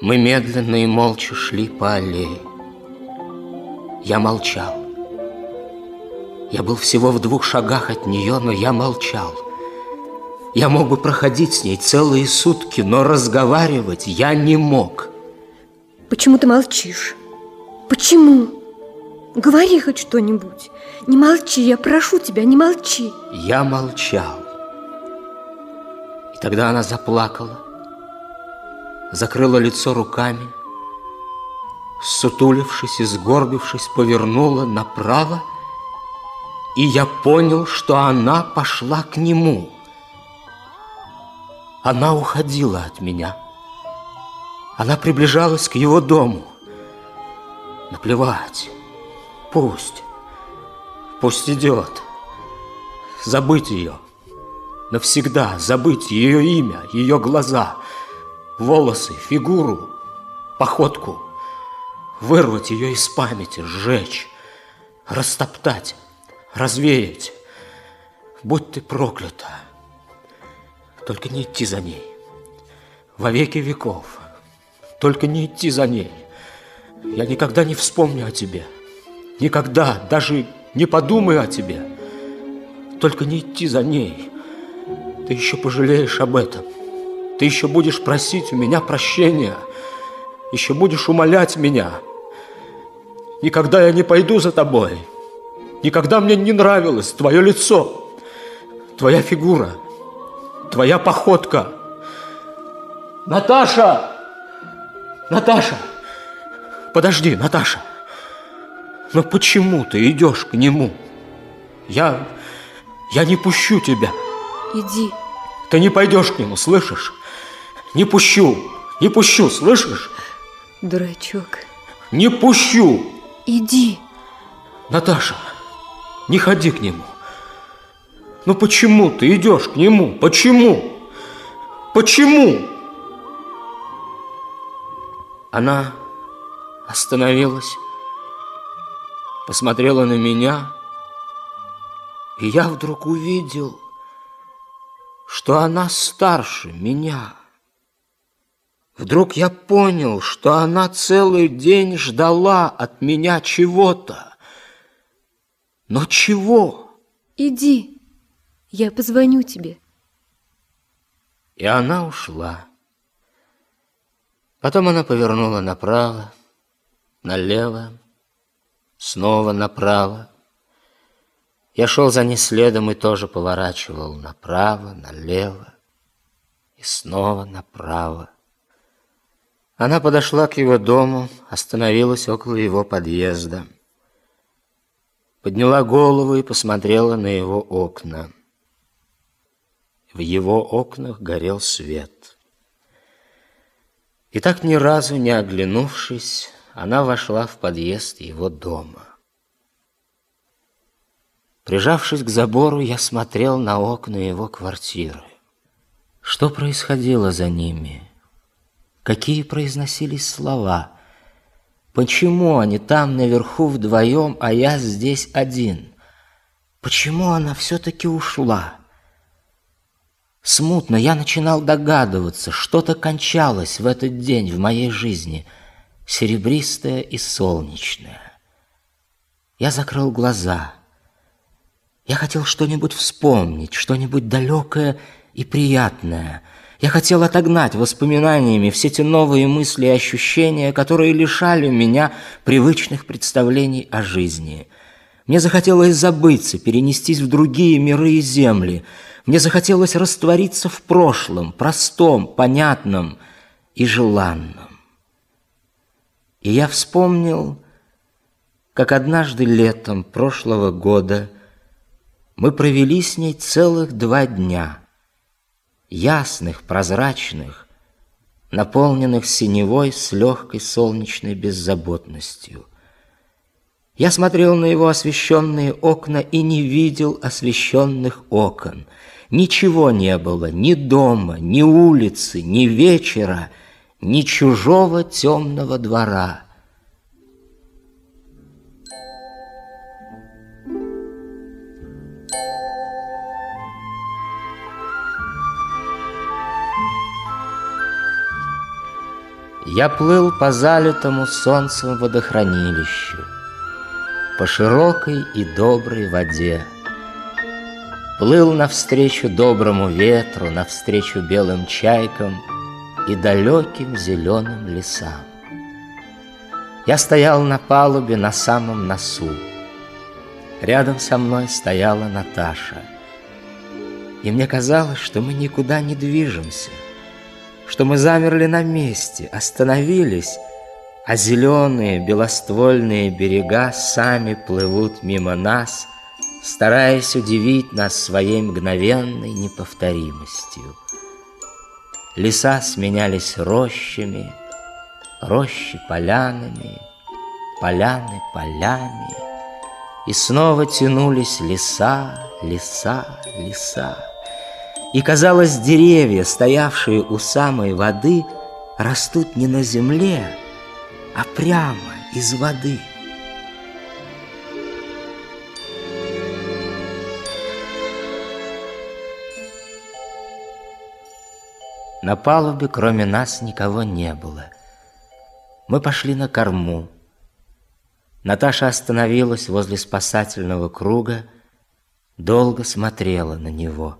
Мы медленно и молча шли по аллее. Я молчал. Я был всего в двух шагах от нее, но я молчал. Я мог бы проходить с ней целые сутки, но разговаривать я не мог. Почему ты молчишь? Почему? Говори хоть что-нибудь. Не молчи, я прошу тебя, не молчи. Я молчал. И тогда она заплакала закрыла лицо руками, сутулившись и сгорбившись, повернула направо, и я понял, что она пошла к нему. Она уходила от меня. Она приближалась к его дому. Наплевать. Пусть. Пусть идет. Забыть ее. Навсегда забыть ее имя, ее глаза — волосы, фигуру, походку. Вырвать ее из памяти, сжечь, растоптать, развеять. Будь ты проклята. Только не идти за ней. Во веки веков. Только не идти за ней. Я никогда не вспомню о тебе. Никогда, даже не подумаю о тебе. Только не идти за ней. Ты еще пожалеешь об этом. Ты еще будешь просить у меня прощения, еще будешь умолять меня. Никогда я не пойду за тобой. Никогда мне не нравилось твое лицо, твоя фигура, твоя походка. Наташа! Наташа! Подожди, Наташа! Но почему ты идешь к нему? Я... я не пущу тебя. Иди. Ты не пойдешь к нему, слышишь? Не пущу! Не пущу, слышишь? Дурачок. Не пущу! Иди! Наташа, не ходи к нему. Ну почему ты идешь к нему? Почему? Почему? Она остановилась, посмотрела на меня, и я вдруг увидел, что она старше меня. Вдруг я понял, что она целый день ждала от меня чего-то. Но чего? Иди, я позвоню тебе. И она ушла. Потом она повернула направо, налево, снова направо. Я шел за ней следом и тоже поворачивал направо, налево и снова направо. Она подошла к его дому, остановилась около его подъезда. Подняла голову и посмотрела на его окна. В его окнах горел свет. И так ни разу не оглянувшись, она вошла в подъезд его дома. Прижавшись к забору, я смотрел на окна его квартиры. Что происходило за ними? Какие произносились слова. Почему они там наверху вдвоем, а я здесь один? Почему она все-таки ушла? Смутно я начинал догадываться, что-то кончалось в этот день в моей жизни, серебристое и солнечное. Я закрыл глаза. Я хотел что-нибудь вспомнить, что-нибудь далекое и приятное — я хотел отогнать воспоминаниями все те новые мысли и ощущения, которые лишали меня привычных представлений о жизни. Мне захотелось забыться, перенестись в другие миры и земли. Мне захотелось раствориться в прошлом, простом, понятном и желанном. И я вспомнил, как однажды летом прошлого года мы провели с ней целых два дня – ясных, прозрачных, наполненных синевой с легкой солнечной беззаботностью. Я смотрел на его освещенные окна и не видел освещенных окон. Ничего не было, ни дома, ни улицы, ни вечера, ни чужого темного двора — я плыл по залитому солнцем водохранилищу, по широкой и доброй воде. Плыл навстречу доброму ветру, навстречу белым чайкам и далеким зеленым лесам. Я стоял на палубе на самом носу. Рядом со мной стояла Наташа. И мне казалось, что мы никуда не движемся — что мы замерли на месте, остановились, а зеленые белоствольные берега сами плывут мимо нас, стараясь удивить нас своей мгновенной неповторимостью. Леса сменялись рощами, рощи полянами, поляны полями, и снова тянулись леса, леса, леса. И казалось, деревья, стоявшие у самой воды, растут не на земле, а прямо из воды. На палубе кроме нас никого не было. Мы пошли на корму. Наташа остановилась возле спасательного круга, долго смотрела на него –